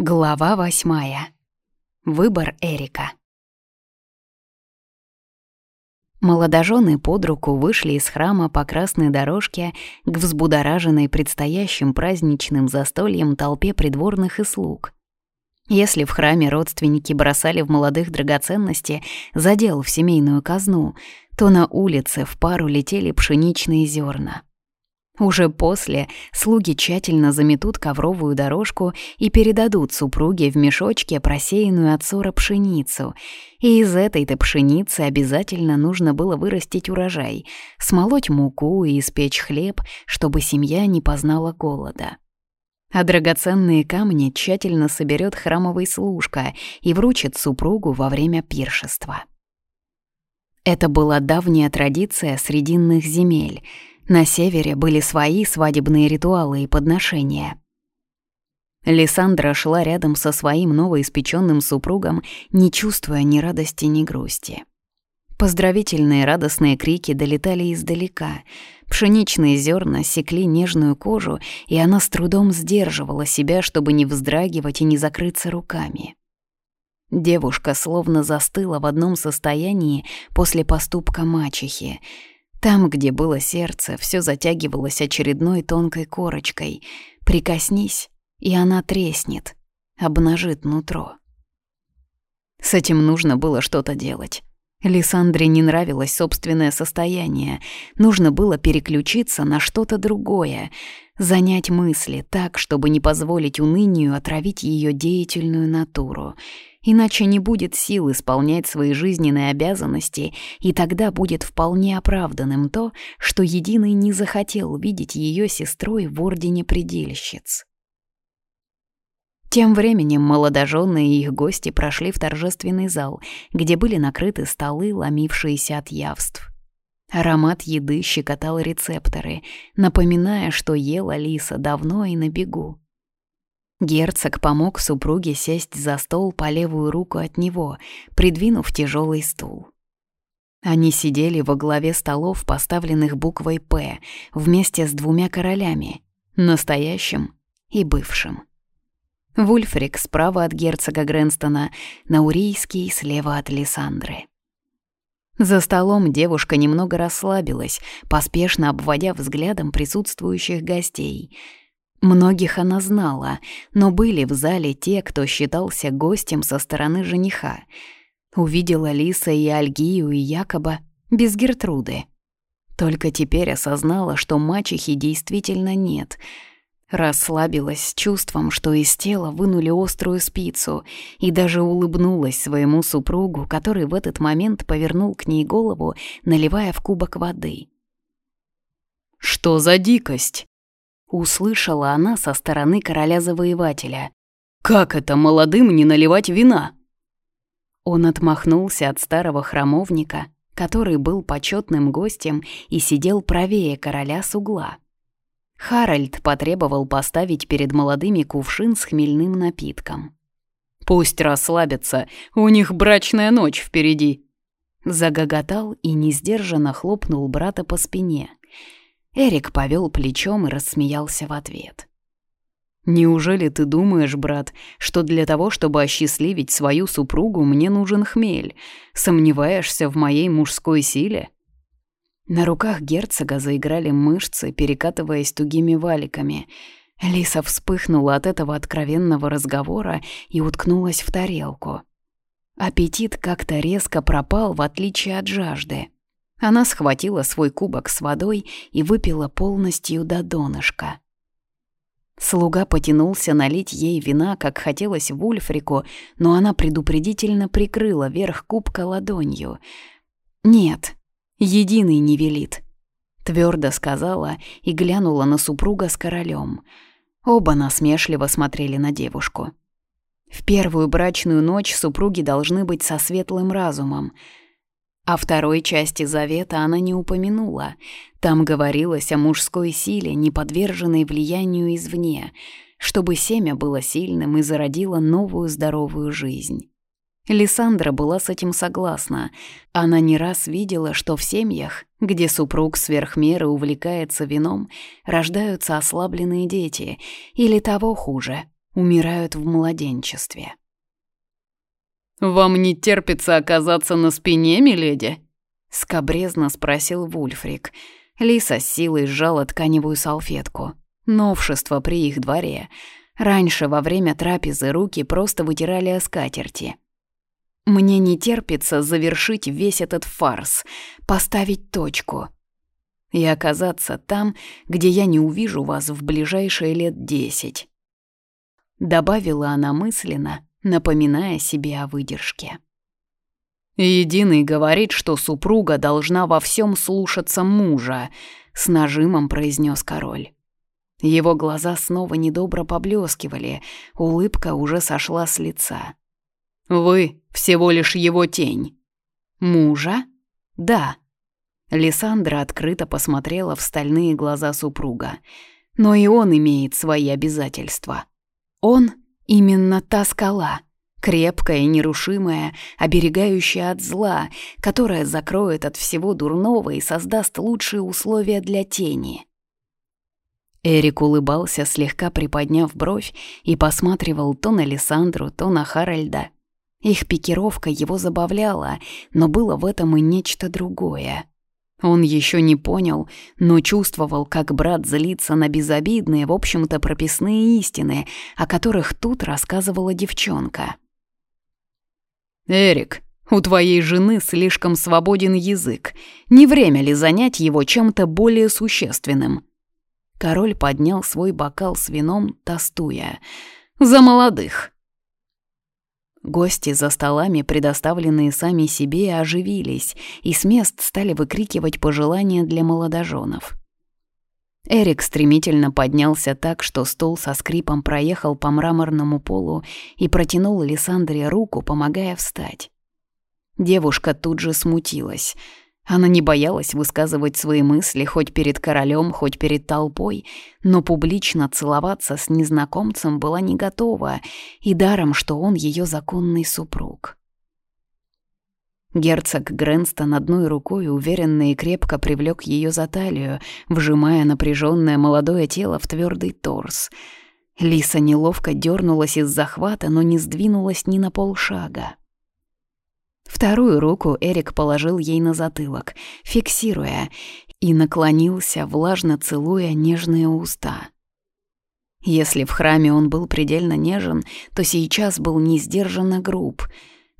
Глава восьмая. Выбор Эрика. Молодожены под руку вышли из храма по красной дорожке к взбудораженной предстоящим праздничным застольем толпе придворных и слуг. Если в храме родственники бросали в молодых драгоценности задел в семейную казну, то на улице в пару летели пшеничные зерна. Уже после слуги тщательно заметут ковровую дорожку и передадут супруге в мешочке просеянную от сора пшеницу. И из этой-то пшеницы обязательно нужно было вырастить урожай, смолоть муку и испечь хлеб, чтобы семья не познала голода. А драгоценные камни тщательно соберет храмовый служка и вручит супругу во время пиршества. Это была давняя традиция срединных земель — на севере были свои свадебные ритуалы и подношения. Лиссандра шла рядом со своим новоиспеченным супругом, не чувствуя ни радости, ни грусти. Поздравительные радостные крики долетали издалека. Пшеничные зерна секли нежную кожу, и она с трудом сдерживала себя, чтобы не вздрагивать и не закрыться руками. Девушка словно застыла в одном состоянии после поступка мачехи — там, где было сердце, все затягивалось очередной тонкой корочкой. Прикоснись, и она треснет, обнажит нутро. С этим нужно было что-то делать. Лиссандре не нравилось собственное состояние. Нужно было переключиться на что-то другое, занять мысли так, чтобы не позволить унынию отравить ее деятельную натуру — иначе не будет сил исполнять свои жизненные обязанности, и тогда будет вполне оправданным то, что Единый не захотел видеть ее сестрой в Ордене Предельщиц. Тем временем молодожены и их гости прошли в торжественный зал, где были накрыты столы, ломившиеся от явств. Аромат еды щекотал рецепторы, напоминая, что ела Лиса давно и на бегу. Герцог помог супруге сесть за стол по левую руку от него, придвинув тяжелый стул. Они сидели во главе столов, поставленных буквой «П», вместе с двумя королями, настоящим и бывшим. Вульфрик справа от герцога Гренстона, Наурийский слева от Лиссандры. За столом девушка немного расслабилась, поспешно обводя взглядом присутствующих гостей — Многих она знала, но были в зале те, кто считался гостем со стороны жениха. Увидела Лиса и Альгию, и Якоба без Гертруды. Только теперь осознала, что мачехи действительно нет. Расслабилась с чувством, что из тела вынули острую спицу, и даже улыбнулась своему супругу, который в этот момент повернул к ней голову, наливая в кубок воды. «Что за дикость?» Услышала она со стороны короля-завоевателя. «Как это молодым не наливать вина?» Он отмахнулся от старого храмовника, который был почетным гостем и сидел правее короля с угла. Харальд потребовал поставить перед молодыми кувшин с хмельным напитком. «Пусть расслабятся, у них брачная ночь впереди!» Загоготал и несдержанно хлопнул брата по спине. Эрик повел плечом и рассмеялся в ответ. «Неужели ты думаешь, брат, что для того, чтобы осчастливить свою супругу, мне нужен хмель? Сомневаешься в моей мужской силе?» На руках герцога заиграли мышцы, перекатываясь тугими валиками. Лиса вспыхнула от этого откровенного разговора и уткнулась в тарелку. Аппетит как-то резко пропал, в отличие от жажды. Она схватила свой кубок с водой и выпила полностью до донышка. Слуга потянулся налить ей вина, как хотелось Вульфрику, но она предупредительно прикрыла верх кубка ладонью. «Нет, единый не велит», — твердо сказала и глянула на супруга с королем. Оба насмешливо смотрели на девушку. В первую брачную ночь супруги должны быть со светлым разумом — о второй части завета она не упомянула. Там говорилось о мужской силе, не подверженной влиянию извне, чтобы семя было сильным и зародило новую здоровую жизнь. Лиссандра была с этим согласна. Она не раз видела, что в семьях, где супруг сверх меры увлекается вином, рождаются ослабленные дети, или того хуже, умирают в младенчестве. «Вам не терпится оказаться на спине, миледи?» — скобрезно спросил Вульфрик. Лиса с силой сжала тканевую салфетку. Новшество при их дворе. Раньше во время трапезы руки просто вытирали о скатерти. «Мне не терпится завершить весь этот фарс, поставить точку и оказаться там, где я не увижу вас в ближайшие лет десять». Добавила она мысленно, напоминая себе о выдержке. «Единый говорит, что супруга должна во всем слушаться мужа», — с нажимом произнес король. Его глаза снова недобро поблескивали, улыбка уже сошла с лица. «Вы всего лишь его тень». «Мужа?» «Да». Лиссандра открыто посмотрела в стальные глаза супруга. «Но и он имеет свои обязательства. Он — именно та скала» крепкая нерушимая, оберегающая от зла, которая закроет от всего дурного и создаст лучшие условия для тени. Эрик улыбался, слегка приподняв бровь, и посматривал то на Лиссандру, то на Харальда. Их пикировка его забавляла, но было в этом и нечто другое. Он еще не понял, но чувствовал, как брат злится на безобидные, в общем-то, прописные истины, о которых тут рассказывала девчонка. «Эрик, у твоей жены слишком свободен язык. Не время ли занять его чем-то более существенным?» Король поднял свой бокал с вином, тостуя. «За молодых!» Гости за столами, предоставленные сами себе, оживились и с мест стали выкрикивать пожелания для молодоженов. Эрик стремительно поднялся так, что стол со скрипом проехал по мраморному полу и протянул Лиссандре руку, помогая встать. Девушка тут же смутилась. Она не боялась высказывать свои мысли хоть перед королем, хоть перед толпой, но публично целоваться с незнакомцем была не готова, и даром, что он ее законный супруг. Герцог Грэнстон одной рукой уверенно и крепко привлек ее за талию, вжимая напряженное молодое тело в твердый торс. Лиса неловко дернулась из захвата, но не сдвинулась ни на полшага. Вторую руку Эрик положил ей на затылок, фиксируя, и наклонился, влажно целуя нежные уста. Если в храме он был предельно нежен, то сейчас был несдержанно груб —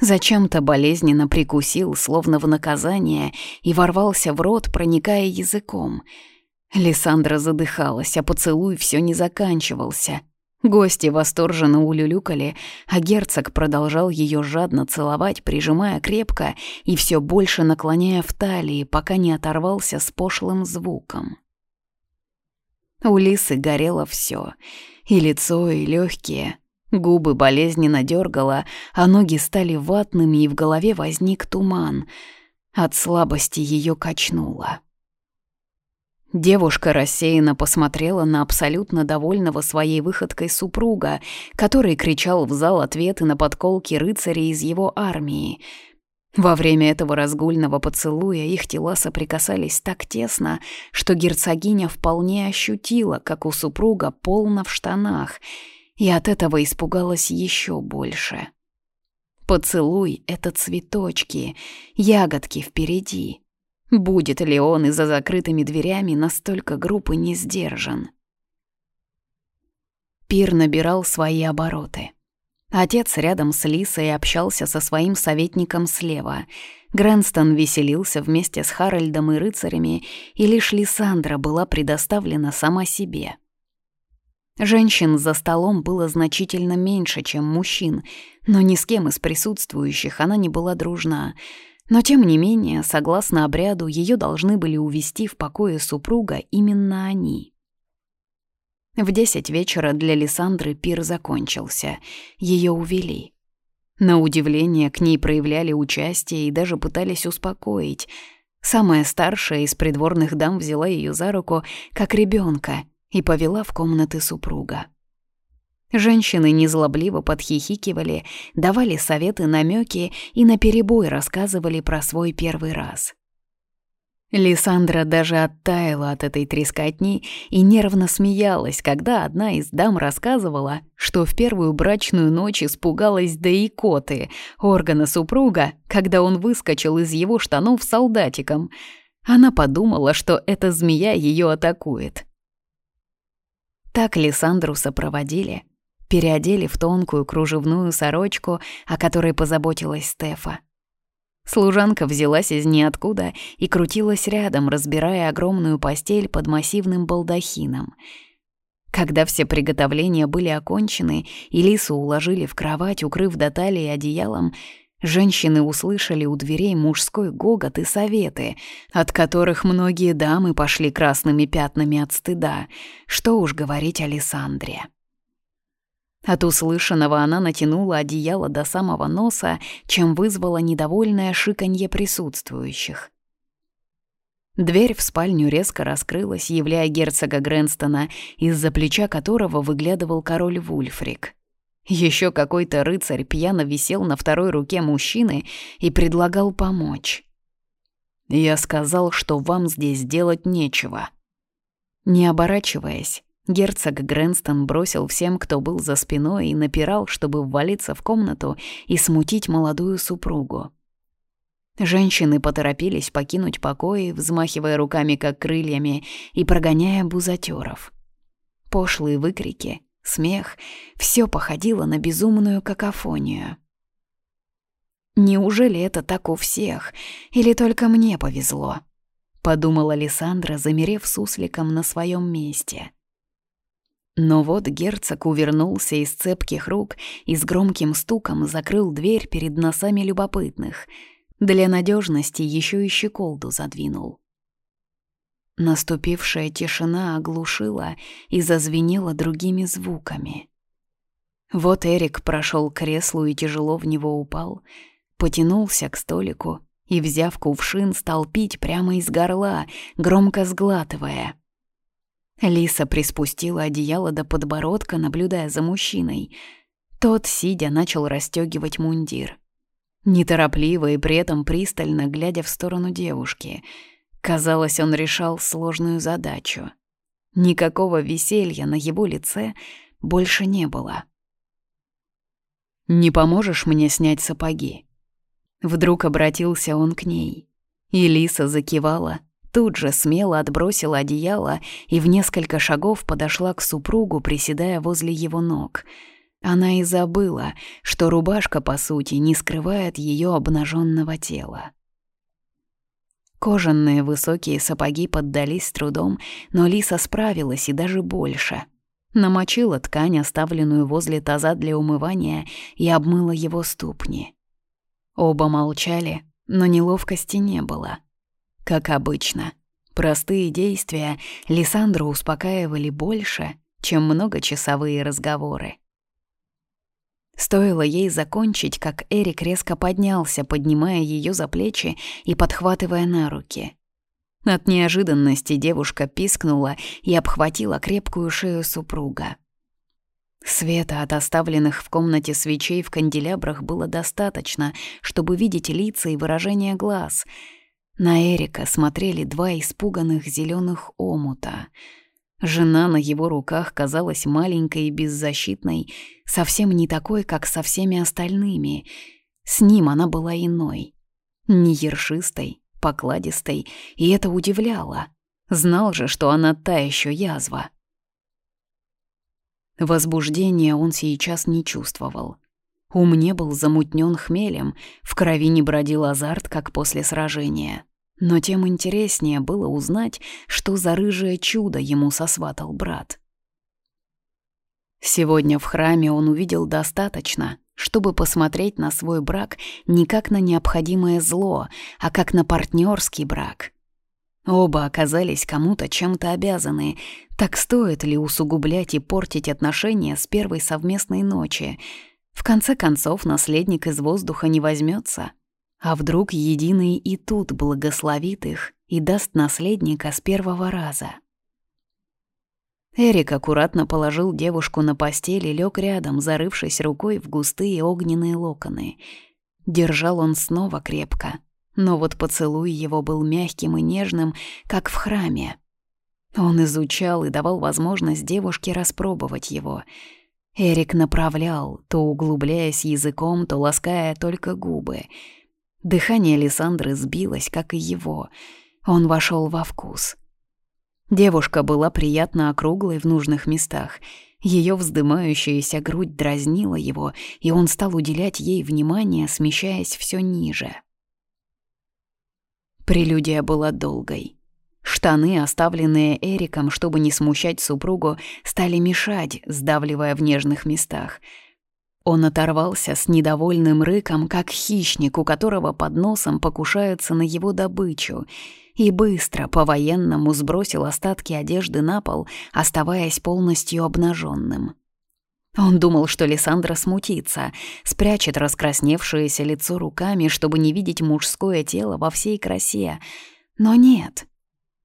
Зачем-то болезненно прикусил, словно в наказание, и ворвался в рот, проникая языком. Лиссандра задыхалась, а поцелуй все не заканчивался. Гости восторженно улюлюкали, а герцог продолжал ее жадно целовать, прижимая крепко и все больше наклоняя в талии, пока не оторвался с пошлым звуком. У Лисы горело все, и лицо, и легкие, Губы болезненно дергала, а ноги стали ватными, и в голове возник туман. От слабости ее качнуло. Девушка рассеянно посмотрела на абсолютно довольного своей выходкой супруга, который кричал в зал ответы на подколки рыцарей из его армии. Во время этого разгульного поцелуя их тела соприкасались так тесно, что герцогиня вполне ощутила, как у супруга полно в штанах — и от этого испугалась еще больше. Поцелуй — это цветочки, ягодки впереди. Будет ли он из-за закрытыми дверями настолько груб и не сдержан? Пир набирал свои обороты. Отец рядом с Лисой общался со своим советником слева. Грэнстон веселился вместе с Харальдом и рыцарями, и лишь Лиссандра была предоставлена сама себе — Женщин за столом было значительно меньше, чем мужчин, но ни с кем из присутствующих она не была дружна. Но тем не менее, согласно обряду, ее должны были увести в покое супруга именно они. В десять вечера для Лиссандры пир закончился. Ее увели. На удивление к ней проявляли участие и даже пытались успокоить. Самая старшая из придворных дам взяла ее за руку, как ребенка, и повела в комнаты супруга. Женщины незлобливо подхихикивали, давали советы, намеки и наперебой рассказывали про свой первый раз. Лиссандра даже оттаяла от этой трескотни и нервно смеялась, когда одна из дам рассказывала, что в первую брачную ночь испугалась до икоты, органа супруга, когда он выскочил из его штанов солдатиком. Она подумала, что эта змея ее атакует. Так Лиссандру сопроводили, переодели в тонкую кружевную сорочку, о которой позаботилась Стефа. Служанка взялась из ниоткуда и крутилась рядом, разбирая огромную постель под массивным балдахином. Когда все приготовления были окончены и Лису уложили в кровать, укрыв до талии одеялом, женщины услышали у дверей мужской гогот и советы, от которых многие дамы пошли красными пятнами от стыда. Что уж говорить о Лиссандре. От услышанного она натянула одеяло до самого носа, чем вызвала недовольное шиканье присутствующих. Дверь в спальню резко раскрылась, являя герцога Грэнстона, из-за плеча которого выглядывал король Вульфрик. Еще какой-то рыцарь пьяно висел на второй руке мужчины и предлагал помочь. «Я сказал, что вам здесь делать нечего». Не оборачиваясь, Герцог Грэнстон бросил всем, кто был за спиной, и напирал, чтобы ввалиться в комнату и смутить молодую супругу. Женщины поторопились покинуть покои, взмахивая руками как крыльями и прогоняя бузатеров. Пошлые выкрики, смех — все походило на безумную какофонию. «Неужели это так у всех? Или только мне повезло?» — подумала Лиссандра, замерев сусликом на своем месте — но вот герцог увернулся из цепких рук и с громким стуком закрыл дверь перед носами любопытных. Для надежности еще и щеколду задвинул. Наступившая тишина оглушила и зазвенела другими звуками. Вот Эрик прошел к креслу и тяжело в него упал, потянулся к столику и, взяв кувшин, стал пить прямо из горла, громко сглатывая — Лиса приспустила одеяло до подбородка, наблюдая за мужчиной. Тот, сидя, начал расстегивать мундир. Неторопливо и при этом пристально глядя в сторону девушки. Казалось, он решал сложную задачу. Никакого веселья на его лице больше не было. «Не поможешь мне снять сапоги?» Вдруг обратился он к ней. И Лиса закивала, тут же смело отбросила одеяло и в несколько шагов подошла к супругу, приседая возле его ног. Она и забыла, что рубашка, по сути, не скрывает ее обнаженного тела. Кожаные высокие сапоги поддались с трудом, но Лиса справилась и даже больше. Намочила ткань, оставленную возле таза для умывания, и обмыла его ступни. Оба молчали, но неловкости не было — как обычно, простые действия Лиссандру успокаивали больше, чем многочасовые разговоры. Стоило ей закончить, как Эрик резко поднялся, поднимая ее за плечи и подхватывая на руки. От неожиданности девушка пискнула и обхватила крепкую шею супруга. Света от оставленных в комнате свечей в канделябрах было достаточно, чтобы видеть лица и выражение глаз — на Эрика смотрели два испуганных зеленых омута. Жена на его руках казалась маленькой и беззащитной, совсем не такой, как со всеми остальными. С ним она была иной. Не ершистой, покладистой, и это удивляло. Знал же, что она та еще язва. Возбуждения он сейчас не чувствовал. Ум не был замутнен хмелем, в крови не бродил азарт, как после сражения. Но тем интереснее было узнать, что за рыжее чудо ему сосватал брат. Сегодня в храме он увидел достаточно, чтобы посмотреть на свой брак не как на необходимое зло, а как на партнерский брак. Оба оказались кому-то чем-то обязаны, так стоит ли усугублять и портить отношения с первой совместной ночи — в конце концов, наследник из воздуха не возьмется. А вдруг единый и тут благословит их и даст наследника с первого раза? Эрик аккуратно положил девушку на постель и лег рядом, зарывшись рукой в густые огненные локоны. Держал он снова крепко, но вот поцелуй его был мягким и нежным, как в храме. Он изучал и давал возможность девушке распробовать его. Эрик направлял, то углубляясь языком, то лаская только губы. Дыхание Лиссандры сбилось, как и его. Он вошел во вкус. Девушка была приятно округлой в нужных местах. Ее вздымающаяся грудь дразнила его, и он стал уделять ей внимание, смещаясь все ниже. Прелюдия была долгой. Штаны, оставленные Эриком, чтобы не смущать супругу, стали мешать, сдавливая в нежных местах. Он оторвался с недовольным рыком, как хищник, у которого под носом покушаются на его добычу, и быстро по-военному сбросил остатки одежды на пол, оставаясь полностью обнаженным. Он думал, что Лиссандра смутится, спрячет раскрасневшееся лицо руками, чтобы не видеть мужское тело во всей красе. Но нет.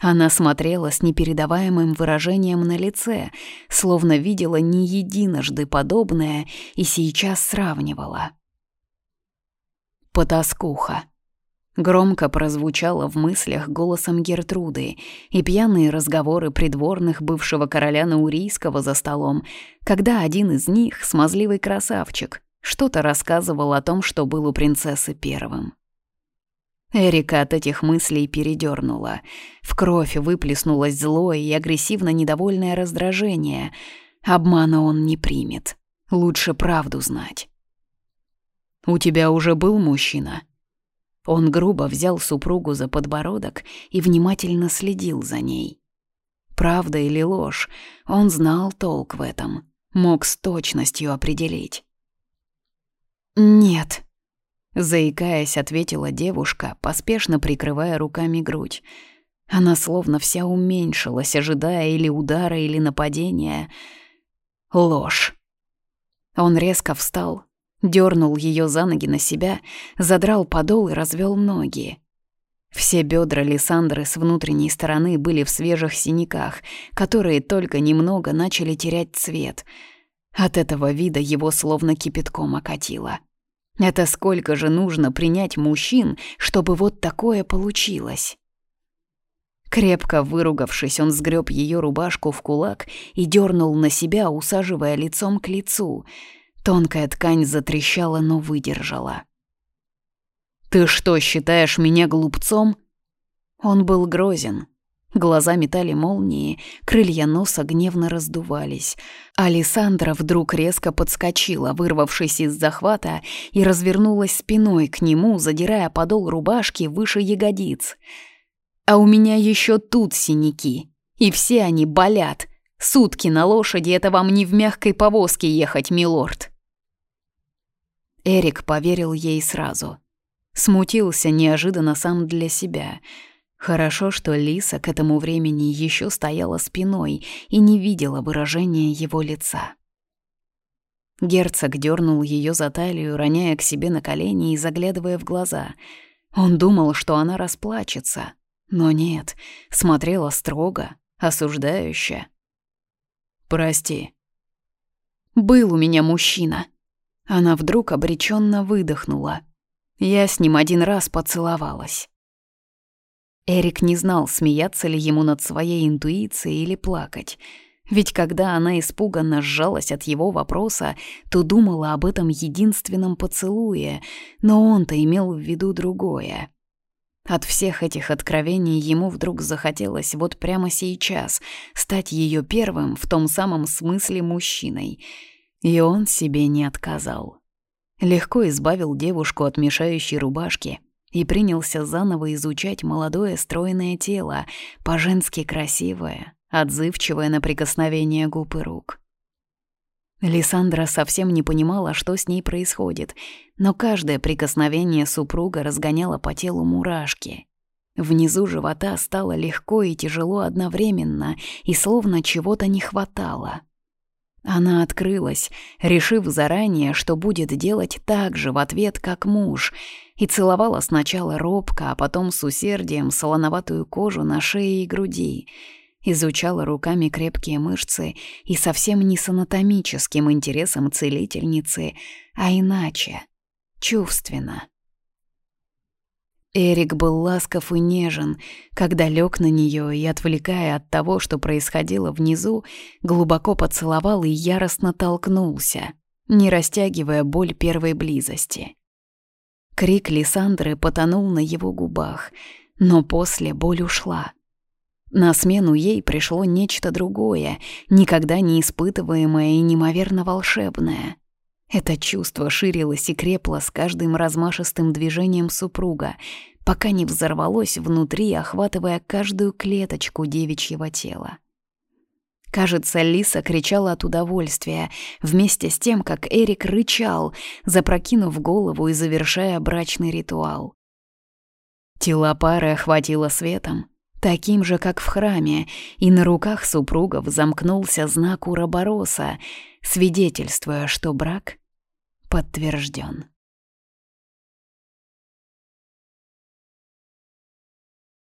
Она смотрела с непередаваемым выражением на лице, словно видела не единожды подобное и сейчас сравнивала. Потаскуха. Громко прозвучало в мыслях голосом Гертруды, и пьяные разговоры придворных бывшего короля Наурийского за столом, когда один из них, смазливый красавчик, что-то рассказывал о том, что был у принцессы первым. Эрика от этих мыслей передернула. В кровь выплеснулось злое и агрессивно недовольное раздражение. Обмана он не примет. Лучше правду знать. «У тебя уже был мужчина?» Он грубо взял супругу за подбородок и внимательно следил за ней. Правда или ложь, он знал толк в этом, мог с точностью определить. «Нет», — заикаясь, ответила девушка, поспешно прикрывая руками грудь. Она словно вся уменьшилась, ожидая или удара, или нападения. Ложь. Он резко встал, дернул ее за ноги на себя, задрал подол и развел ноги. Все бедра Лиссандры с внутренней стороны были в свежих синяках, которые только немного начали терять цвет. От этого вида его словно кипятком окатило. Это сколько же нужно принять мужчин, чтобы вот такое получилось? Крепко выругавшись, он сгреб ее рубашку в кулак и дернул на себя, усаживая лицом к лицу — Тонкая ткань затрещала, но выдержала. «Ты что, считаешь меня глупцом?» Он был грозен. Глаза метали молнии, крылья носа гневно раздувались. Александра вдруг резко подскочила, вырвавшись из захвата, и развернулась спиной к нему, задирая подол рубашки выше ягодиц. «А у меня еще тут синяки, и все они болят. Сутки на лошади — это вам не в мягкой повозке ехать, милорд». Эрик поверил ей сразу. Смутился неожиданно сам для себя. Хорошо, что Лиса к этому времени еще стояла спиной и не видела выражения его лица. Герцог дернул ее за талию, роняя к себе на колени и заглядывая в глаза. Он думал, что она расплачется, но нет, смотрела строго, осуждающе. «Прости». «Был у меня мужчина», она вдруг обреченно выдохнула. Я с ним один раз поцеловалась. Эрик не знал, смеяться ли ему над своей интуицией или плакать. Ведь когда она испуганно сжалась от его вопроса, то думала об этом единственном поцелуе, но он-то имел в виду другое. От всех этих откровений ему вдруг захотелось вот прямо сейчас стать ее первым в том самом смысле мужчиной — и он себе не отказал. Легко избавил девушку от мешающей рубашки и принялся заново изучать молодое стройное тело, по-женски красивое, отзывчивое на прикосновение губ и рук. Лиссандра совсем не понимала, что с ней происходит, но каждое прикосновение супруга разгоняло по телу мурашки. Внизу живота стало легко и тяжело одновременно, и словно чего-то не хватало — она открылась, решив заранее, что будет делать так же в ответ, как муж, и целовала сначала робко, а потом с усердием солоноватую кожу на шее и груди, изучала руками крепкие мышцы и совсем не с анатомическим интересом целительницы, а иначе, чувственно. Эрик был ласков и нежен, когда лег на нее и, отвлекая от того, что происходило внизу, глубоко поцеловал и яростно толкнулся, не растягивая боль первой близости. Крик Лиссандры потонул на его губах, но после боль ушла. На смену ей пришло нечто другое, никогда не испытываемое и неимоверно волшебное — это чувство ширилось и крепло с каждым размашистым движением супруга, пока не взорвалось внутри, охватывая каждую клеточку девичьего тела. Кажется, Лиса кричала от удовольствия, вместе с тем, как Эрик рычал, запрокинув голову и завершая брачный ритуал. Тела пары охватило светом, таким же, как в храме, и на руках супругов замкнулся знак Урабороса, свидетельствуя, что брак подтвержден.